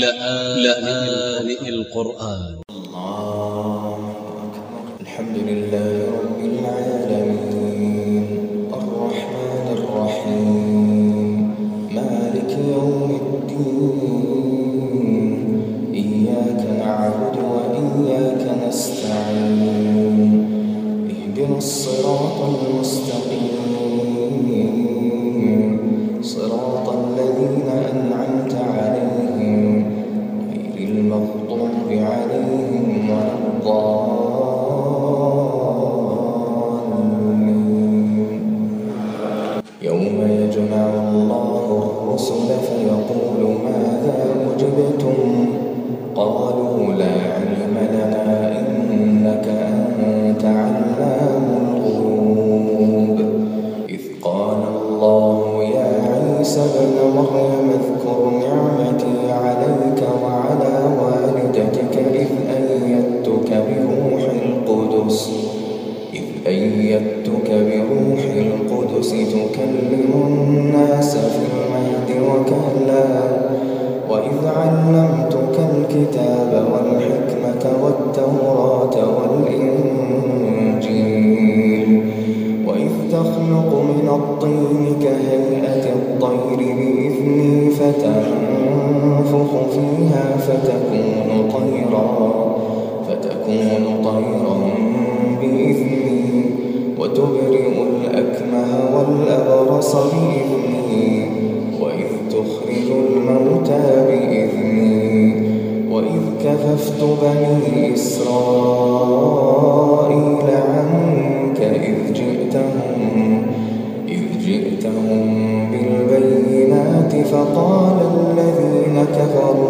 لآن, لآن القرآن الله أكبر الحمد لله رب ا ل ع ا ل م ي ن ا ل ر ح م ن ا ل ر ح ي م م ا ل ك ي و م ا ل د ي ن الكتاب والحكمة والتوراة والإنجيل. وإذ تخلق من الطين كهيئة الطير بإذني فتنفخ فيها فتنفخ كففت بني إسرائيل عنك إذ جئتهم, إذ جئتهم بالبينات فقال الذين كفروا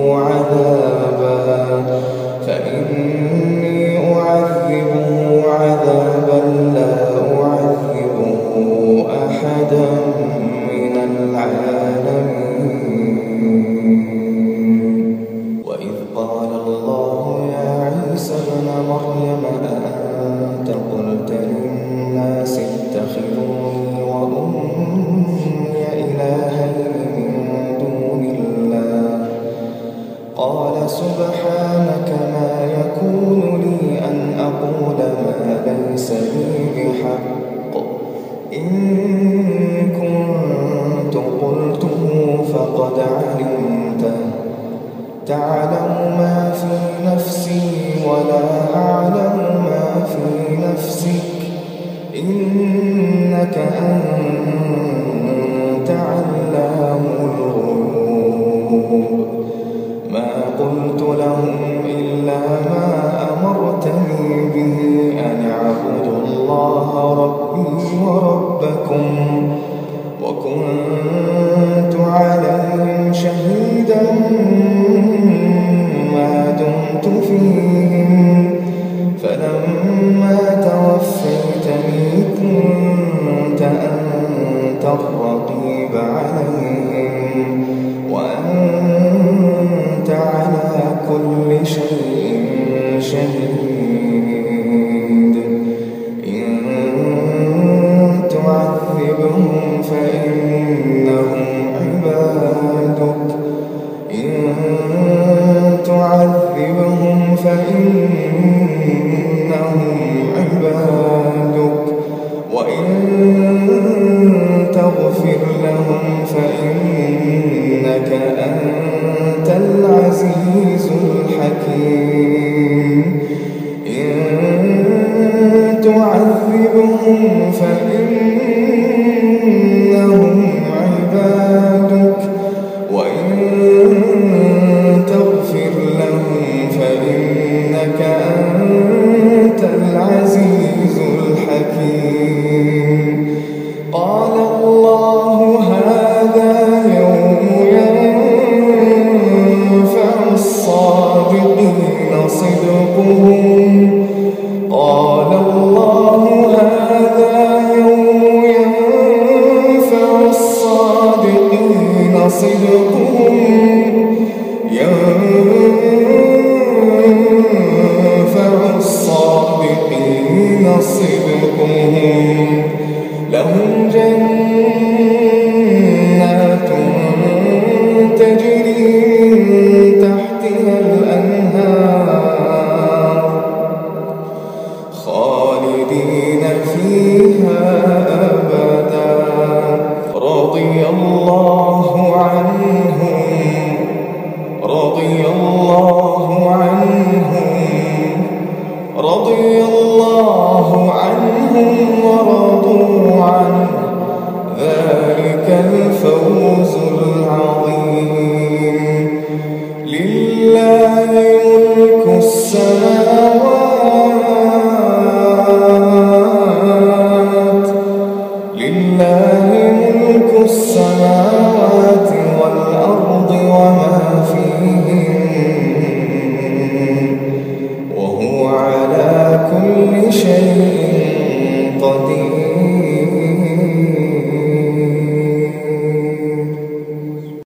إنك فإنهم عبادك صدقهم ينفع